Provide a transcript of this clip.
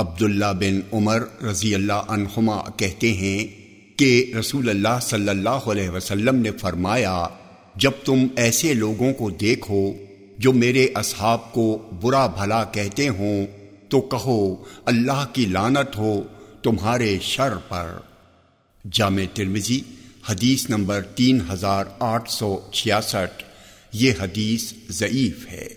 عبداللہ بن عمر رضی اللہ عنہما کہتے ہیں کہ رسول اللہ صلی اللہ علیہ وسلم نے فرمایا، جب تم ایسے لوگوں کو دیکھو جو میرے اصحاب کو برا بھلا کہتے ہوں، تو کہو، اللہ کی لانت ہو تمہارے شر پر۔ جامع ترمزی حدیث نمبر تین ہزار آٹھ سو چھیاسٹھ، یہ حدیث ضعیف ہے۔